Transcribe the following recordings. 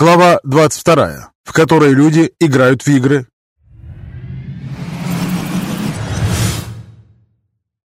Глава 22, в которой люди играют в игры.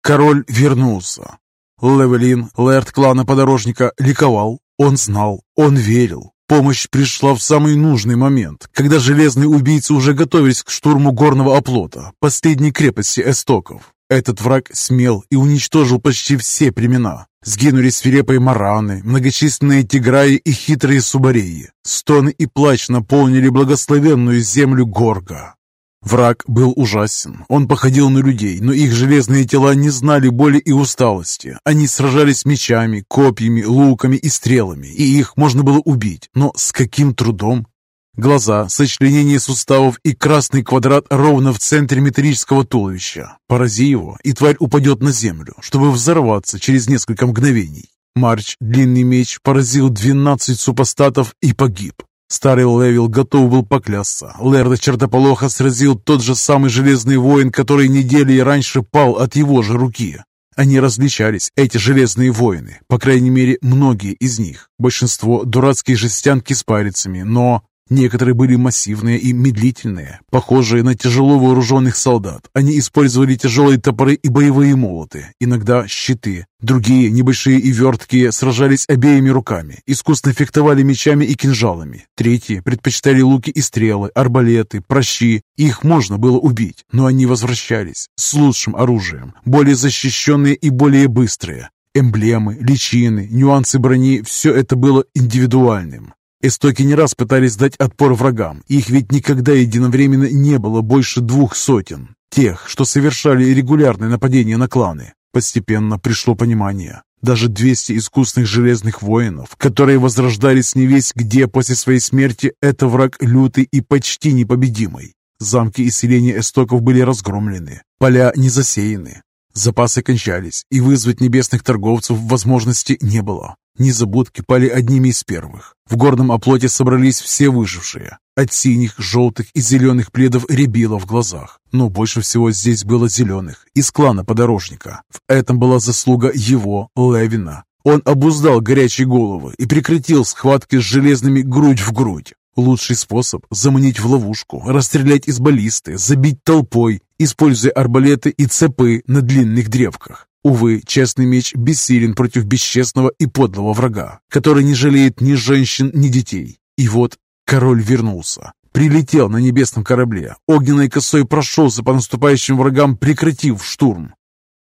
Король вернулся. Левелин, лэрд клана подорожника, ликовал. Он знал, он верил. Помощь пришла в самый нужный момент, когда железные убийцы уже готовились к штурму горного оплота, последней крепости эстоков. Этот враг смел и уничтожил почти все племена. Сгинули свирепые мараны, многочисленные тиграи и хитрые субареи. Стоны и плач наполнили благословенную землю Горга. Враг был ужасен. Он походил на людей, но их железные тела не знали боли и усталости. Они сражались мечами, копьями, луками и стрелами, и их можно было убить. Но с каким трудом? Глаза, сочленение суставов и красный квадрат ровно в центре металлического туловища. Порази его, и тварь упадет на землю, чтобы взорваться через несколько мгновений. Марч, длинный меч, поразил 12 супостатов и погиб. Старый Левил готов был поклясться. Лерда Чертополоха сразил тот же самый железный воин, который недели раньше пал от его же руки. Они различались, эти железные воины, по крайней мере, многие из них. Большинство – дурацкие жестянки с парицами, но Некоторые были массивные и медлительные, похожие на тяжело вооруженных солдат. Они использовали тяжелые топоры и боевые молоты, иногда щиты. Другие, небольшие и верткие, сражались обеими руками, искусно фехтовали мечами и кинжалами. Третьи предпочитали луки и стрелы, арбалеты, прощи. Их можно было убить, но они возвращались с лучшим оружием, более защищенные и более быстрые. Эмблемы, личины, нюансы брони – все это было индивидуальным. Эстоки не раз пытались дать отпор врагам, их ведь никогда единовременно не было больше двух сотен. Тех, что совершали регулярные нападения на кланы. Постепенно пришло понимание. Даже 200 искусных железных воинов, которые возрождались не весь где после своей смерти, это враг лютый и почти непобедимый. Замки и селения эстоков были разгромлены, поля не засеяны, запасы кончались, и вызвать небесных торговцев возможности не было. Незабудки пали одними из первых. В горном оплоте собрались все выжившие. От синих, желтых и зеленых пледов рябило в глазах. Но больше всего здесь было зеленых, из клана подорожника. В этом была заслуга его, Левина. Он обуздал горячие головы и прекратил схватки с железными грудь в грудь. Лучший способ – заманить в ловушку, расстрелять из баллисты, забить толпой, используя арбалеты и цепы на длинных древках. Увы, честный меч бессилен против бесчестного и подлого врага, который не жалеет ни женщин, ни детей. И вот король вернулся. Прилетел на небесном корабле, огненной косой прошелся по наступающим врагам, прекратив штурм.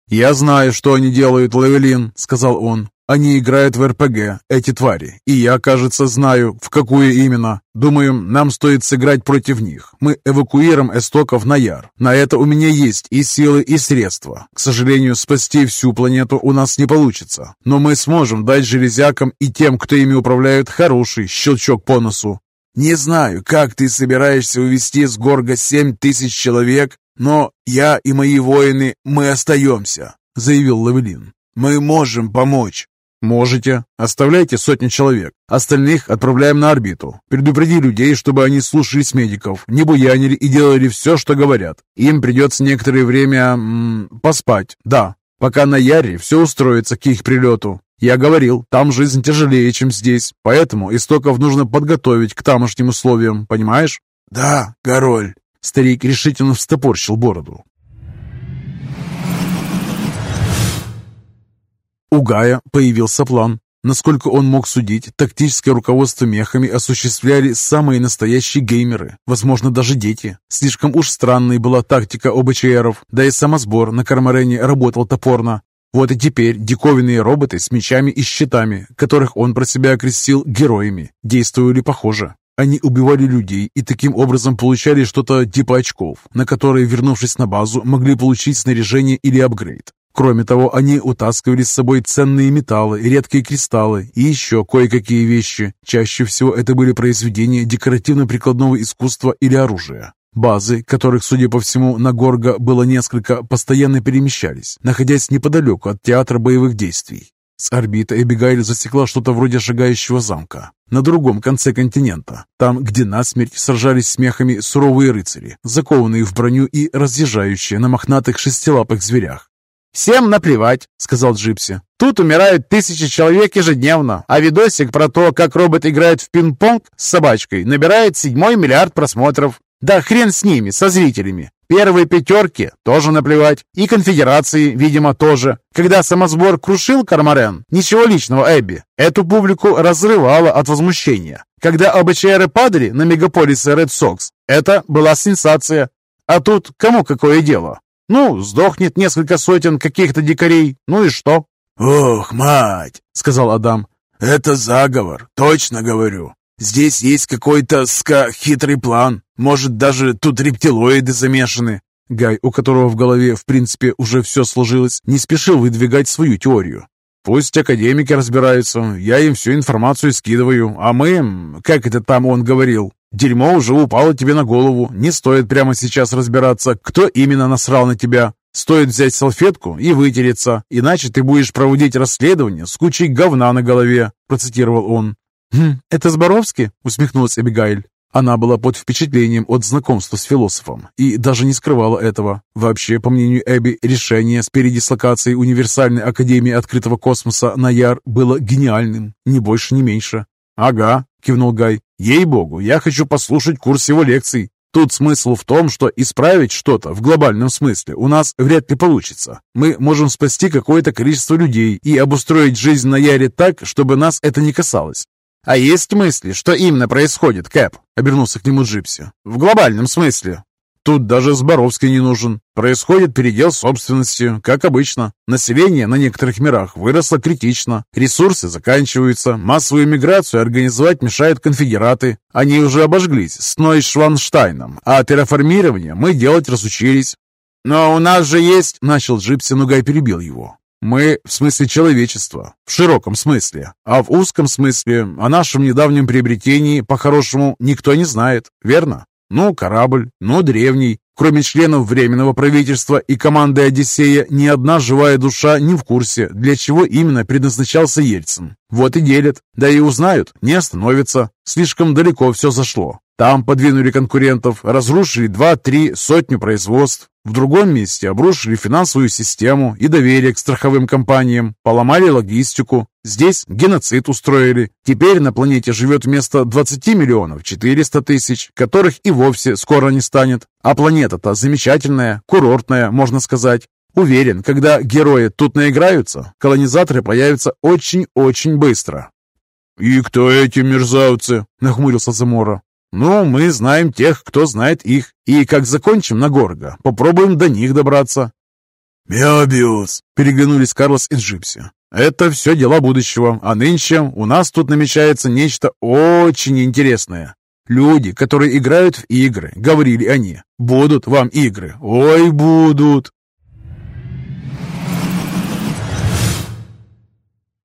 «Я знаю, что они делают, Лавелин», — сказал он. Они играют в РПГ, эти твари, и я, кажется, знаю, в какую именно. Думаю, нам стоит сыграть против них. Мы эвакуируем эстоков на Яр. На это у меня есть и силы, и средства. К сожалению, спасти всю планету у нас не получится. Но мы сможем дать железякам и тем, кто ими управляет, хороший щелчок по носу. Не знаю, как ты собираешься увести с Горга семь тысяч человек, но я и мои воины, мы остаемся, заявил Лавелин. Мы можем помочь. «Можете. Оставляйте сотни человек. Остальных отправляем на орбиту. Предупреди людей, чтобы они слушались медиков, не буянили и делали все, что говорят. Им придется некоторое время... М -м, поспать. Да, пока на Яре все устроится к их прилету. Я говорил, там жизнь тяжелее, чем здесь, поэтому истоков нужно подготовить к тамошним условиям, понимаешь?» «Да, Король». Старик решительно встопорщил бороду. У Гая появился план. Насколько он мог судить, тактическое руководство мехами осуществляли самые настоящие геймеры, возможно, даже дети. Слишком уж странной была тактика ОБЧРов, да и самосбор на Кармарене работал топорно. Вот и теперь диковинные роботы с мечами и щитами, которых он про себя окрестил героями, действовали похоже. Они убивали людей и таким образом получали что-то типа очков, на которые, вернувшись на базу, могли получить снаряжение или апгрейд. Кроме того, они утаскивали с собой ценные металлы, редкие кристаллы и еще кое-какие вещи. Чаще всего это были произведения декоративно-прикладного искусства или оружия. Базы, которых, судя по всему, на Горго было несколько, постоянно перемещались, находясь неподалеку от театра боевых действий. С орбиты Эбигайль засекла что-то вроде шагающего замка. На другом конце континента, там, где насмерть сражались смехами суровые рыцари, закованные в броню и разъезжающие на мохнатых шестилапых зверях. «Всем наплевать», — сказал Джипси. «Тут умирают тысячи человек ежедневно, а видосик про то, как робот играет в пинг-понг с собачкой, набирает седьмой миллиард просмотров. Да хрен с ними, со зрителями. Первые пятерки тоже наплевать. И конфедерации, видимо, тоже. Когда самосбор крушил Кармарен, ничего личного, Эбби, эту публику разрывало от возмущения. Когда ОБЧРы падали на мегаполисы Ред Сокс, это была сенсация. А тут кому какое дело? Ну, сдохнет несколько сотен каких-то дикарей, ну и что? «Ох, мать!» — сказал Адам. «Это заговор, точно говорю. Здесь есть какой-то ска хитрый план. Может, даже тут рептилоиды замешаны. Гай, у которого в голове, в принципе, уже все сложилось, не спешил выдвигать свою теорию. Пусть академики разбираются, я им всю информацию скидываю, а мы, как это там он говорил, дерьмо уже упало тебе на голову, не стоит прямо сейчас разбираться, кто именно насрал на тебя. Стоит взять салфетку и вытереться, иначе ты будешь проводить расследование с кучей говна на голове», процитировал он. «Хм, это Зборовский?» — усмехнулась Эбигайль. Она была под впечатлением от знакомства с философом и даже не скрывала этого. Вообще, по мнению Эбби, решение с передислокацией Универсальной Академии Открытого Космоса на Яр было гениальным, ни больше, ни меньше. «Ага», — кивнул Гай, — «ей-богу, я хочу послушать курс его лекций. Тут смысл в том, что исправить что-то в глобальном смысле у нас вряд ли получится. Мы можем спасти какое-то количество людей и обустроить жизнь на Яре так, чтобы нас это не касалось. «А есть мысли, что именно происходит, Кэп?» — обернулся к нему Джипси. «В глобальном смысле». Тут даже Зборовский не нужен. Происходит передел собственности, как обычно. Население на некоторых мирах выросло критично. Ресурсы заканчиваются. Массовую миграцию организовать мешают конфедераты. Они уже обожглись с Нойшванштайном, а терраформирование мы делать разучились. «Но у нас же есть...» — начал Джипси, но Гай перебил его. Мы в смысле человечества, в широком смысле, а в узком смысле о нашем недавнем приобретении, по-хорошему, никто не знает, верно? Ну, корабль, ну, древний. Кроме членов Временного правительства и команды «Одиссея», ни одна живая душа не в курсе, для чего именно предназначался Ельцин. Вот и делят. Да и узнают, не остановятся. Слишком далеко все зашло. Там подвинули конкурентов, разрушили два-три сотню производств. В другом месте обрушили финансовую систему и доверие к страховым компаниям, поломали логистику. Здесь геноцид устроили. Теперь на планете живет вместо 20 миллионов 400 тысяч, которых и вовсе скоро не станет. А планета-то замечательная, курортная, можно сказать. Уверен, когда герои тут наиграются, колонизаторы появятся очень-очень быстро. «И кто эти мерзавцы?» — нахмурился Замора. «Ну, мы знаем тех, кто знает их, и как закончим на Горго, попробуем до них добраться». «Меобиус!» — переглянулись Карлос и Джипси. «Это все дела будущего, а нынче у нас тут намечается нечто очень интересное. Люди, которые играют в игры, говорили они, будут вам игры, ой, будут!»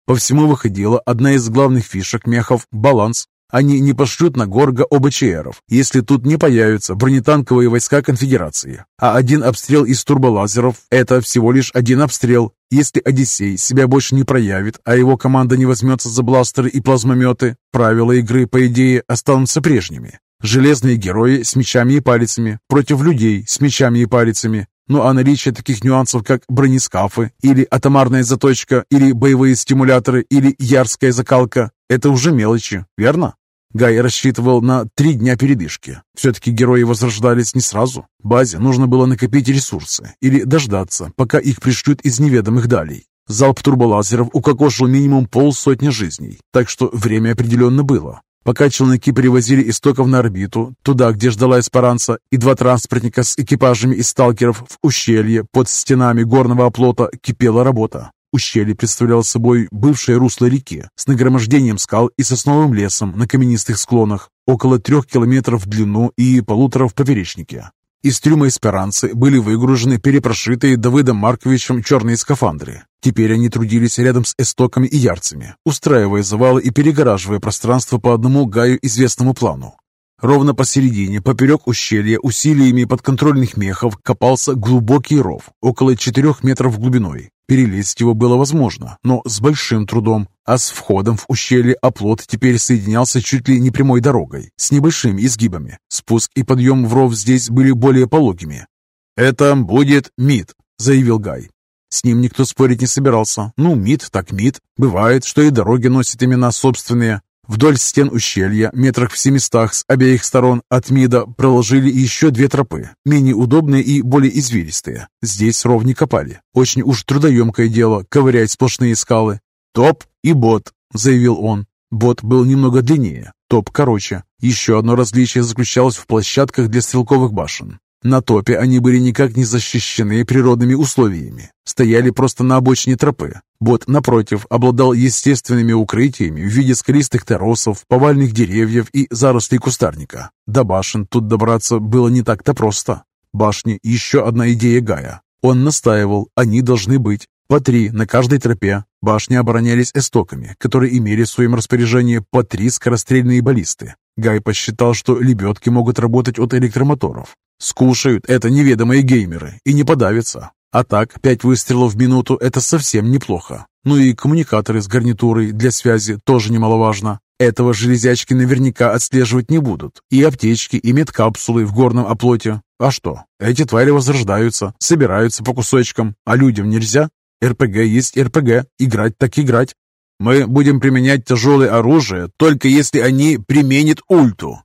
По всему выходила одна из главных фишек мехов – баланс. Они не пошлют на Горго ОБЧРов, если тут не появятся бронетанковые войска Конфедерации. А один обстрел из турболазеров – это всего лишь один обстрел. Если Одиссей себя больше не проявит, а его команда не возьмется за бластеры и плазмометы, правила игры, по идее, останутся прежними. Железные герои с мечами и палицами против людей с мечами и палицами. Ну а наличие таких нюансов, как бронескафы, или атомарная заточка, или боевые стимуляторы, или ярская закалка, это уже мелочи, верно? Гай рассчитывал на три дня передышки. Все-таки герои возрождались не сразу. Базе нужно было накопить ресурсы или дождаться, пока их пришлют из неведомых далей. Залп турболазеров укокошил минимум полсотни жизней, так что время определенно было. Пока челноки перевозили истоков на орбиту, туда, где ждала эспаранца, и два транспортника с экипажами из сталкеров в ущелье под стенами горного оплота кипела работа. Ущелье представляло собой бывшее русло реки с нагромождением скал и сосновым лесом на каменистых склонах, около трех километров в длину и полутора в поперечнике. Из трюма «Эсперанцы» были выгружены перепрошитые Давыдом Марковичем черные скафандры. Теперь они трудились рядом с эстоками и ярцами, устраивая завалы и перегораживая пространство по одному Гаю известному плану. Ровно посередине, поперек ущелья, усилиями подконтрольных мехов копался глубокий ров, около четырех метров глубиной. Перелезть его было возможно, но с большим трудом, а с входом в ущелье оплот теперь соединялся чуть ли не прямой дорогой, с небольшими изгибами. Спуск и подъем в ров здесь были более пологими. «Это будет МИД», — заявил Гай. С ним никто спорить не собирался. Ну, МИД так МИД. Бывает, что и дороги носят имена собственные. Вдоль стен ущелья, метрах в семистах с обеих сторон от МИДа, проложили еще две тропы, менее удобные и более извилистые. Здесь ров не копали. Очень уж трудоемкое дело ковырять сплошные скалы. «Топ и бот», — заявил он. Бот был немного длиннее, топ короче. Еще одно различие заключалось в площадках для стрелковых башен. На топе они были никак не защищены природными условиями. Стояли просто на обочине тропы. Бот, напротив, обладал естественными укрытиями в виде скалистых торосов, повальных деревьев и зарослей кустарника. До башен тут добраться было не так-то просто. Башни – еще одна идея Гая. Он настаивал, они должны быть. По три на каждой тропе. Башни оборонялись эстоками, которые имели в своем распоряжении по три скорострельные баллисты. Гай посчитал, что лебедки могут работать от электромоторов. Скушают это неведомые геймеры и не подавятся. А так, пять выстрелов в минуту – это совсем неплохо. Ну и коммуникаторы с гарнитурой для связи тоже немаловажно. Этого железячки наверняка отслеживать не будут. И аптечки, и медкапсулы в горном оплоте. А что? Эти твари возрождаются, собираются по кусочкам, а людям нельзя? РПГ есть РПГ, играть так играть. Мы будем применять тяжелое оружие, только если они применят ульту.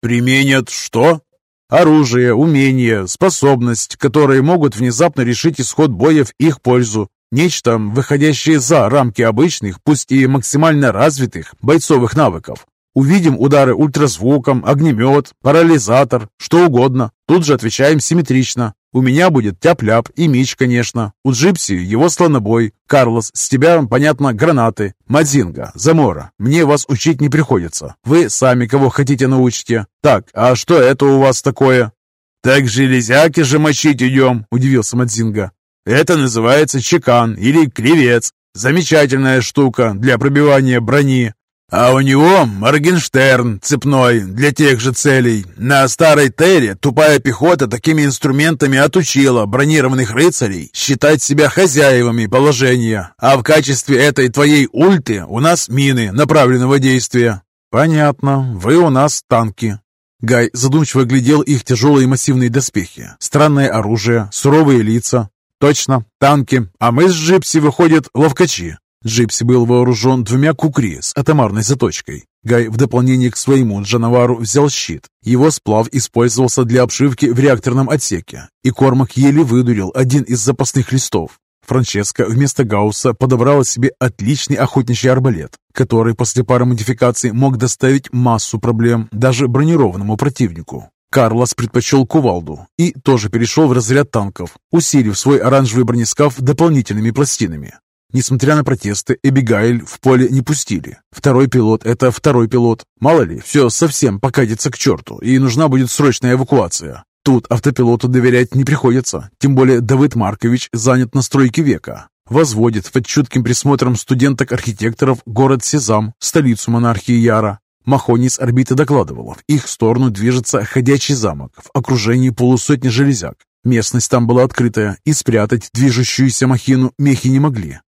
Применят что? Оружие, умения, способность, которые могут внезапно решить исход боя в их пользу. Нечто, выходящее за рамки обычных, пусть и максимально развитых, бойцовых навыков. Увидим удары ультразвуком, огнемет, парализатор, что угодно. Тут же отвечаем симметрично. У меня будет тяп-ляп и меч, конечно. У Джипси его слонобой. Карлос, с тебя, понятно, гранаты. Мадзинга, Замора. Мне вас учить не приходится. Вы сами кого хотите научите. Так, а что это у вас такое? Так железяки же мочить идем, удивился Мадзинга. Это называется чекан или кревец. Замечательная штука для пробивания брони. А у него Моргенштерн цепной для тех же целей. На старой Терре тупая пехота такими инструментами отучила бронированных рыцарей считать себя хозяевами положения. А в качестве этой твоей ульты у нас мины направленного действия. Понятно, вы у нас танки. Гай задумчиво глядел их тяжелые массивные доспехи, странное оружие, суровые лица. Точно, танки, а мы с Джипси, выходят, ловкачи. Джипси был вооружен двумя кукри с атомарной заточкой. Гай в дополнение к своему Джанавару взял щит. Его сплав использовался для обшивки в реакторном отсеке, и Кормак еле выдурил один из запасных листов. Франческа вместо Гаусса подобрала себе отличный охотничий арбалет, который после пары модификаций мог доставить массу проблем даже бронированному противнику. Карлос предпочел кувалду и тоже перешел в разряд танков, усилив свой оранжевый бронескаф дополнительными пластинами. Несмотря на протесты, Эбигайль в поле не пустили. Второй пилот — это второй пилот. Мало ли, все совсем покатится к черту, и нужна будет срочная эвакуация. Тут автопилоту доверять не приходится, тем более Давыд Маркович занят на века. Возводит под чутким присмотром студенток-архитекторов город Сезам, столицу монархии Яра. Махони с орбиты докладывала, в их сторону движется ходячий замок в окружении полусотни железяк. Местность там была открытая, и спрятать движущуюся махину мехи не могли.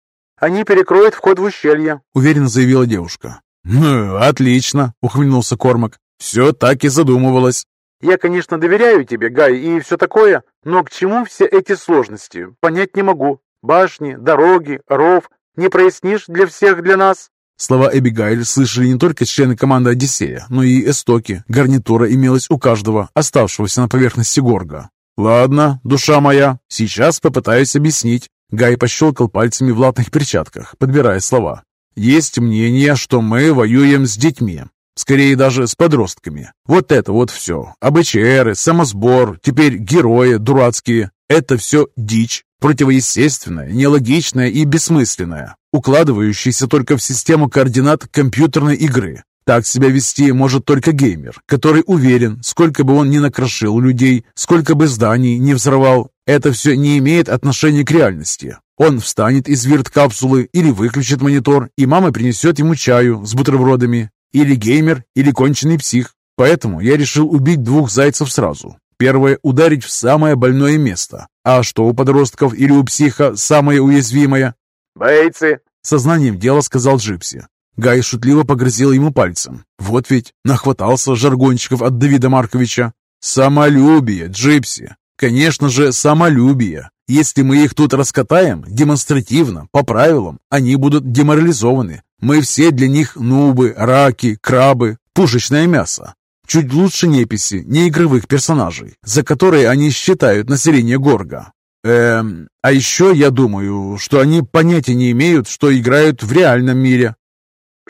Они перекроют вход в ущелье», — уверенно заявила девушка. «Ну, отлично», — ухмыльнулся Кормак. «Все так и задумывалось». «Я, конечно, доверяю тебе, Гай, и все такое, но к чему все эти сложности? Понять не могу. Башни, дороги, ров. Не прояснишь для всех для нас?» Слова Эбигайль слышали не только члены команды «Одиссея», но и эстоки. Гарнитура имелась у каждого, оставшегося на поверхности Горга. «Ладно, душа моя, сейчас попытаюсь объяснить. Гай пощелкал пальцами в латных перчатках, подбирая слова. «Есть мнение, что мы воюем с детьми. Скорее даже с подростками. Вот это вот все. АБЧРы, самосбор, теперь герои дурацкие. Это все дичь, противоестественная, нелогичная и бессмысленная, укладывающаяся только в систему координат компьютерной игры. Так себя вести может только геймер, который уверен, сколько бы он ни накрошил людей, сколько бы зданий не взорвал, это все не имеет отношения к реальности. Он встанет из вирт-капсулы или выключит монитор, и мама принесет ему чаю с бутербродами. Или геймер, или конченый псих. Поэтому я решил убить двух зайцев сразу. Первое – ударить в самое больное место. А что у подростков или у психа самое уязвимое? «Яйца!» – со знанием дела сказал Джипси. Гай шутливо погрозил ему пальцем. Вот ведь нахватался жаргончиков от Давида Марковича. «Самолюбие, Джипси! Конечно же, самолюбие. Если мы их тут раскатаем, демонстративно, по правилам, они будут деморализованы. Мы все для них нубы, раки, крабы, пушечное мясо. Чуть лучше неписи, неигровых персонажей, за которые они считают население Горга. Эм, а еще я думаю, что они понятия не имеют, что играют в реальном мире.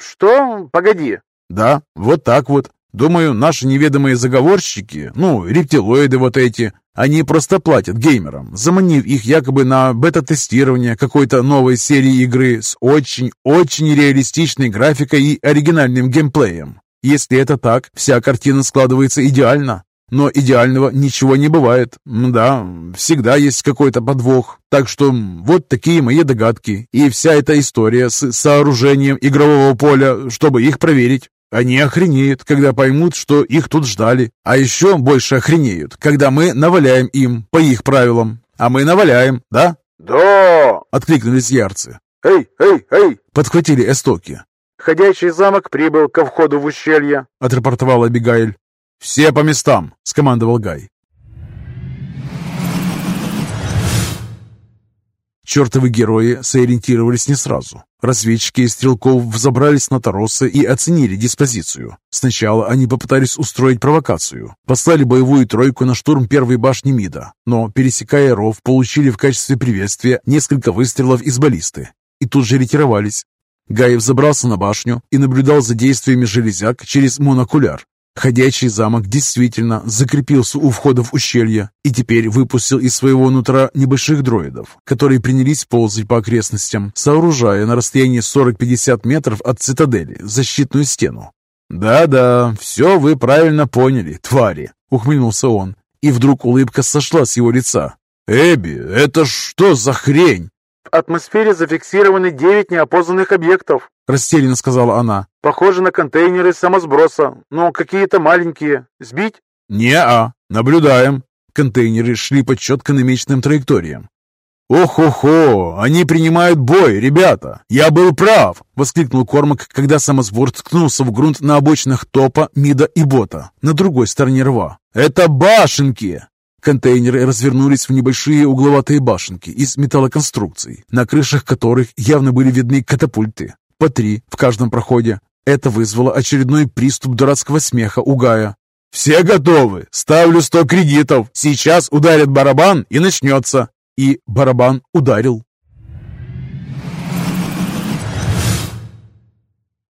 Что? Погоди. Да, вот так вот. Думаю, наши неведомые заговорщики, ну, рептилоиды вот эти, они просто платят геймерам, заманив их якобы на бета-тестирование какой-то новой серии игры с очень-очень реалистичной графикой и оригинальным геймплеем. Если это так, вся картина складывается идеально. Но идеального ничего не бывает. Да, всегда есть какой-то подвох. Так что вот такие мои догадки. И вся эта история с сооружением игрового поля, чтобы их проверить. Они охренеют, когда поймут, что их тут ждали. А еще больше охренеют, когда мы наваляем им по их правилам. А мы наваляем, да? «Да!» — откликнулись ярцы. «Эй, эй, эй!» — подхватили эстоки. «Ходячий замок прибыл ко входу в ущелье», — отрапортовал Абигайль. «Все по местам!» — скомандовал Гай. Чертовы герои сориентировались не сразу. Разведчики из стрелков взобрались на торосы и оценили диспозицию. Сначала они попытались устроить провокацию. Послали боевую тройку на штурм первой башни МИДа, но, пересекая ров, получили в качестве приветствия несколько выстрелов из баллисты. И тут же ретировались. Гаев забрался на башню и наблюдал за действиями железяк через монокуляр. Ходячий замок действительно закрепился у входа в ущелье и теперь выпустил из своего нутра небольших дроидов, которые принялись ползать по окрестностям, сооружая на расстоянии 40-50 метров от цитадели защитную стену. «Да-да, все вы правильно поняли, твари!» — ухмыльнулся он, и вдруг улыбка сошла с его лица. «Эбби, это что за хрень?» «В атмосфере зафиксированы девять неопознанных объектов», — растерянно сказала она. «Похоже на контейнеры самосброса, но какие-то маленькие. Сбить?» «Не-а, наблюдаем». Контейнеры шли по четко намеченным траекториям. «Ох-охо! Они принимают бой, ребята! Я был прав!» — воскликнул Кормак, когда самосбор ткнулся в грунт на обочинах топа, мида и бота, на другой стороне рва. «Это башенки!» Контейнеры развернулись в небольшие угловатые башенки из металлоконструкций, на крышах которых явно были видны катапульты, по три в каждом проходе. Это вызвало очередной приступ дурацкого смеха у Гая. «Все готовы! Ставлю сто кредитов! Сейчас ударит барабан и начнется!» И барабан ударил.